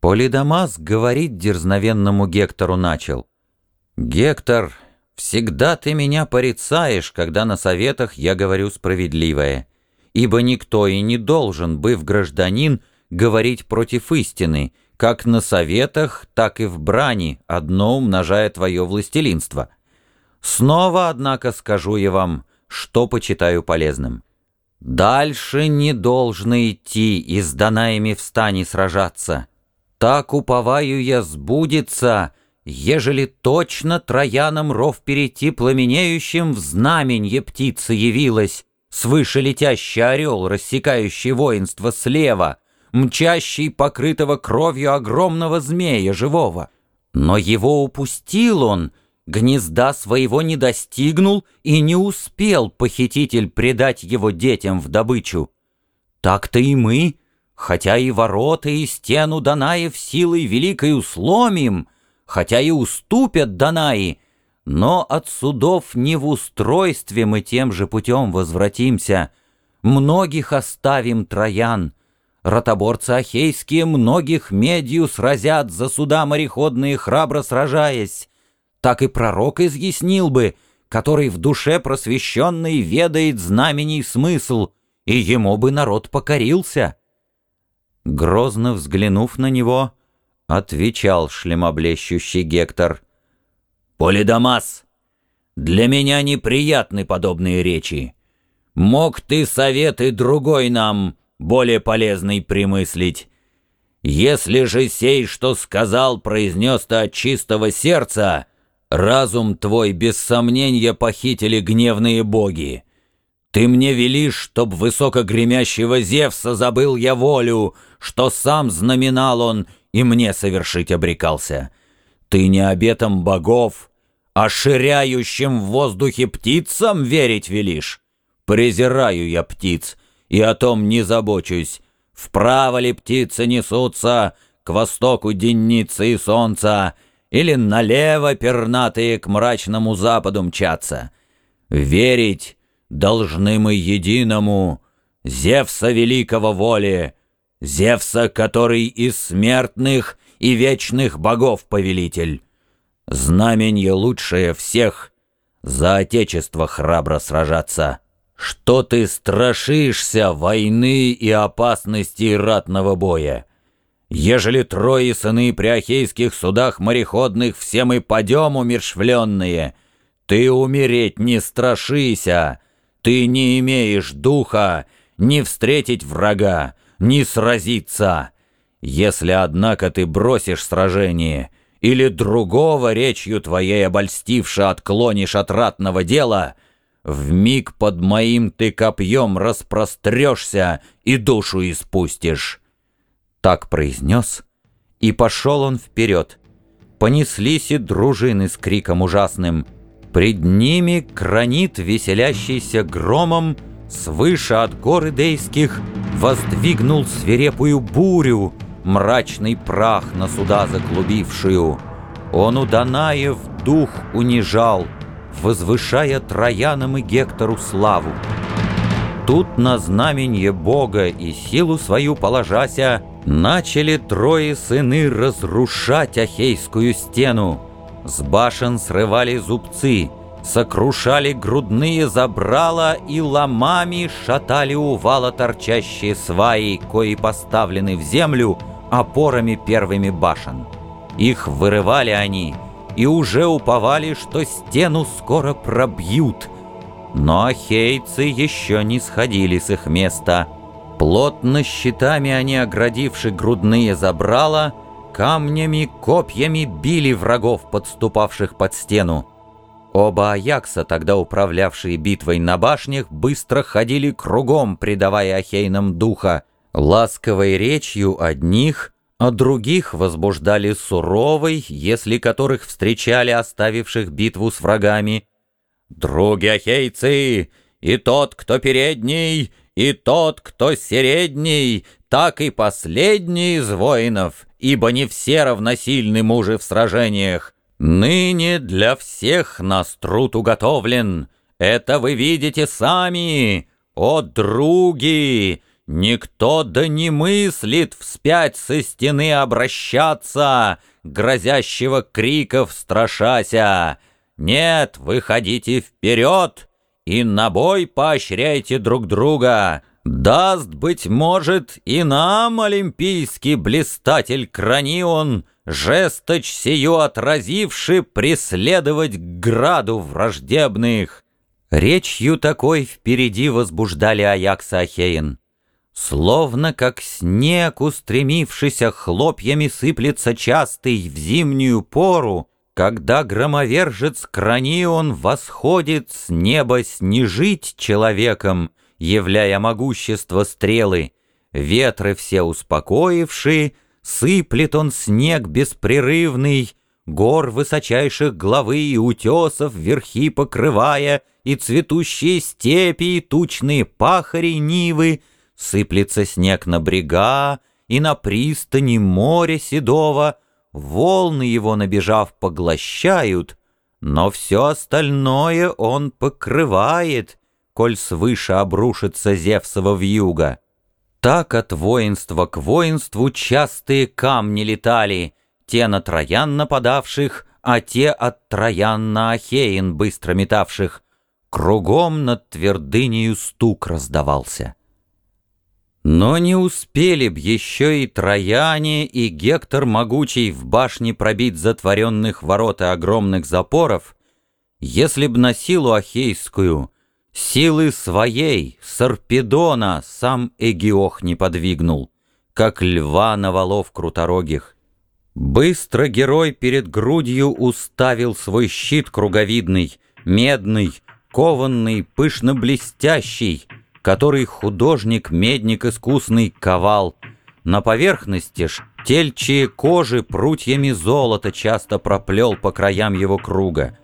Полидамас говорить дерзновенному Гектору начал. «Гектор, всегда ты меня порицаешь, когда на советах я говорю справедливое, ибо никто и не должен, быв гражданин, говорить против истины, как на советах, так и в брани, одно умножая твое властелинство. Снова, однако, скажу я вам, что почитаю полезным. Дальше не должно идти и с Данаями в стане сражаться» Так уповаю я сбудется, ежели точно трояном ров перейти пламенеющим в знаменье птица явилась, свыше летящий орел, рассекающий воинство слева, мчащий покрытого кровью огромного змея живого. Но его упустил он, гнезда своего не достигнул и не успел похититель предать его детям в добычу. Так-то и мы — Хотя и ворота, и стену Данаев силой великой усломим, Хотя и уступят Данаи, но от судов не в устройстве мы тем же путем возвратимся. Многих оставим троян. Ротоборцы ахейские многих медью сразят за суда мореходные, храбро сражаясь. Так и пророк изъяснил бы, который в душе просвещенный ведает знамений смысл, и ему бы народ покорился. Грозно взглянув на него, отвечал шлемоблещущий Гектор. «Полидамас, для меня неприятны подобные речи. Мог ты советы другой нам, более полезный, примыслить. Если же сей, что сказал, произнес ты от чистого сердца, разум твой без сомнения похитили гневные боги». Ты мне велишь, чтоб высокогремящего Зевса забыл я волю, что сам знаменал он и мне совершить обрекался. Ты не обетом богов, а ширяющим в воздухе птицам верить велишь. Презираю я птиц, и о том не забочусь. Вправо ли птицы несутся, к востоку денницы и солнца, или налево пернатые к мрачному западу мчатся. Верить должны мы единому, Зевса великого воли, Зевса, который из смертных и вечных богов повелитель. Знаменье лучшее всех, за отечество храбро сражаться. Что ты страшишься войны и опасностей ратного боя? Ежели трое сыны при ахейских судах мореходных все мы падем умершвленные, ты умереть не страшися, ты не имеешь духа ни встретить врага, ни сразиться. Если, однако, ты бросишь сражение или другого речью твоей обольстивши отклонишь от ратного дела, в миг под моим ты копьем распрострешься и душу испустишь». Так произнес, и пошел он вперед. Понеслись и дружины с криком ужасным — Пред ними кранит веселящийся громом Свыше от гор идейских Воздвигнул свирепую бурю, Мрачный прах на суда заклубившую. Он у Данаев дух унижал, Возвышая Троянам и Гектору славу. Тут на знаменье Бога и силу свою положася Начали трое сыны разрушать Ахейскую стену, с башен срывали зубцы, сокрушали грудные забрала и ломами шатали у вала торчащие сваи, кои поставлены в землю опорами первыми башен. Их вырывали они и уже уповали, что стену скоро пробьют. Но ахейцы еще не сходили с их места. Плотно щитами они оградивши грудные забрала — камнями, копьями били врагов, подступавших под стену. Оба Аякса, тогда управлявшие битвой на башнях, быстро ходили кругом, придавая Ахейнам духа. Ласковой речью одних, а других возбуждали суровой, если которых встречали оставивших битву с врагами. «Други Ахейцы, и тот, кто передний, и тот, кто середний, так и последний из воинов, ибо не все равносильны мужи в сражениях. Ныне для всех нас труд уготовлен, это вы видите сами, о други! Никто да не мыслит вспять со стены обращаться, Грозящего криков страшася. Нет, выходите вперед и на бой поощряйте друг друга. Даст, быть может, и нам олимпийский блистатель Кранион, Жесточ сию отразивши, преследовать граду враждебных. Речью такой впереди возбуждали Аякса Ахеин. Словно как снег, устремившийся хлопьями, сыплется частый в зимнюю пору, когда громовержец Кранион восходит с неба снижить человеком, являя могущество стрелы, ветры все успокоившие, сыплет он снег беспрерывный, гор высочайших главы и утесов верхи покрывая, и цветущие степи, и тучные пахари нивы, Сыплется снег на брега и на пристани моря седого, Волны его, набежав, поглощают, Но все остальное он покрывает, Коль свыше обрушится Зевсова вьюга. Так от воинства к воинству частые камни летали, Те на троян нападавших, а те от троян на Ахеин быстро метавших. Кругом над твердынею стук раздавался. Но не успели б еще и Трояне, и Гектор могучий в башне пробить затворенных ворот и огромных запоров, если б на силу Ахейскую, силы своей, Сарпедона, сам Эгиох не подвигнул, как льва на валов круторогих. Быстро герой перед грудью уставил свой щит круговидный, медный, кованный, пышно-блестящий, который художник-медник искусный ковал. На поверхности ж тельчие кожи прутьями золота часто проплел по краям его круга.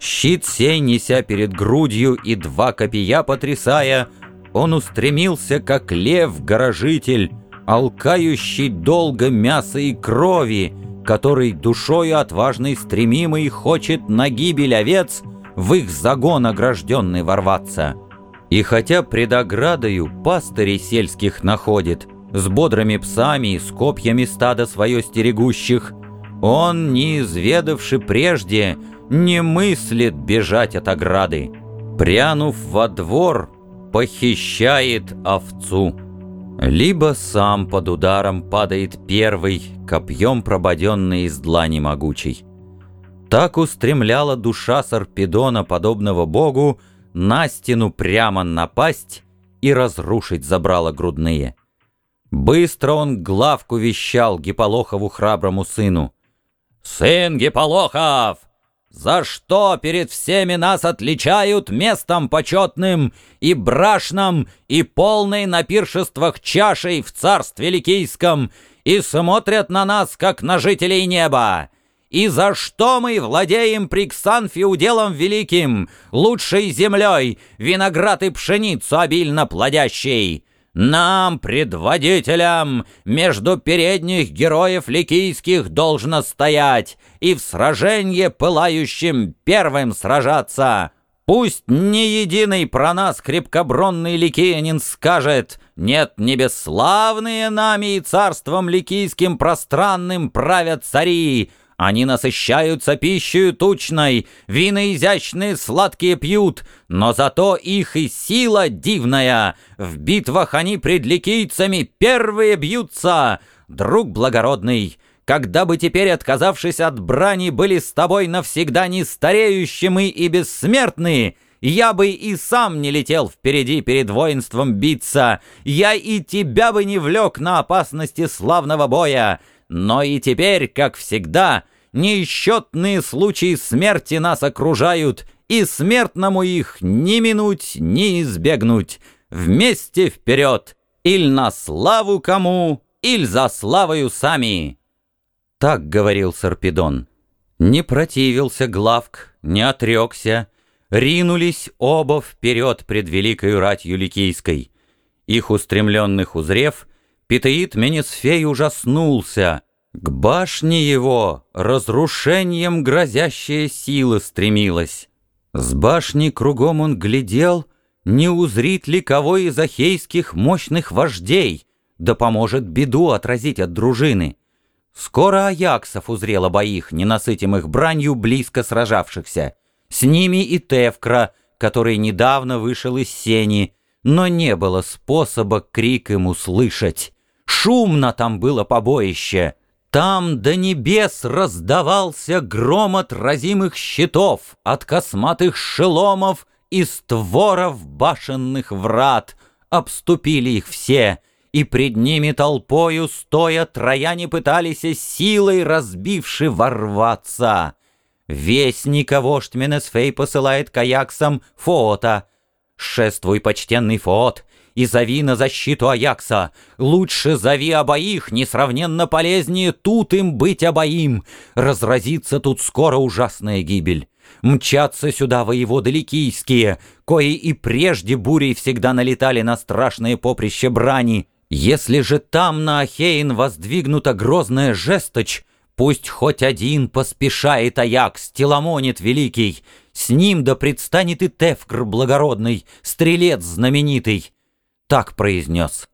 Щит сей, неся перед грудью и два копья потрясая, он устремился, как лев-горожитель, алкающий долго мяса и крови, который душою отважной стремимый хочет на гибель овец в их загон огражденный ворваться. И хотя пред оградою пастырей сельских находит, С бодрыми псами и с копьями стада свое стерегущих, Он, не изведавши прежде, не мыслит бежать от ограды. Прянув во двор, похищает овцу. Либо сам под ударом падает первый, копьем прободенный из длани могучей. Так устремляла душа Сарпедона, подобного богу, на стену прямо напасть и разрушить забрала грудные. Быстро он главку вещал Гиполохову храброму сыну. «Сын Гиполохов, за что перед всеми нас отличают местом почетным и брашным и полной на пиршествах чашей в царстве Ликийском и смотрят на нас, как на жителей неба?» И за что мы владеем Приксанфи уделом великим, лучшей землей, виноград и пшеницу обильно плодящей? Нам, предводителям, между передних героев ликийских должно стоять и в сражении пылающим первым сражаться. Пусть ни единый про нас крепкобронный ликиянин скажет «Нет, небесславные нами и царством ликийским пространным правят цари, они насыщаются пищей тучной, вины изящные сладкие пьют, но зато их и сила дивная. В битвах они пред ликийцами первые бьются. Друг благородный, когда бы теперь, отказавшись от брани, были с тобой навсегда не стареющими и бессмертные, я бы и сам не летел впереди перед воинством биться, я и тебя бы не влек на опасности славного боя, но и теперь, как всегда, Несчетные случаи смерти нас окружают, и смертному их ни минуть, ни избегнуть. Вместе вперед, иль на славу кому, иль за славою сами. Так говорил Сарпедон. Не противился Главк, не отрекся. Ринулись оба вперед пред великой ратью Ликийской. Их устремленных узрев, Питеид Менесфей ужаснулся — к башне его разрушением грозящая сила стремилась. С башни кругом он глядел Не узрит ли кого из ахейских мощных вождей, да поможет беду отразить от дружины? Скоро Аяксов узрел обоих, ненасытимых бранью близко сражавшихся. С ними и Тевкра, который недавно вышел из сени, но не было способа крик ему слышать. Шумно там было побоище. Там до небес раздавался гром отразимых щитов, от косматых шеломов и створов башенных врат. Обступили их все, и пред ними толпою стоя трояне пытались силой разбивши ворваться. Вестника вождь Менесфей посылает каяксам Фоота. «Шествуй, почтенный Фоот, и зови на защиту Аякса. Лучше зови обоих, несравненно полезнее тут им быть обоим. Разразится тут скоро ужасная гибель. Мчатся сюда воеводы ликийские, кои и прежде бурей всегда налетали на страшное поприще брани. Если же там на Ахейн воздвигнута грозная жесточь, пусть хоть один поспешает Аякс, Теламонит великий, с ним да предстанет и Тевкр благородный, стрелец знаменитый. Так произнес.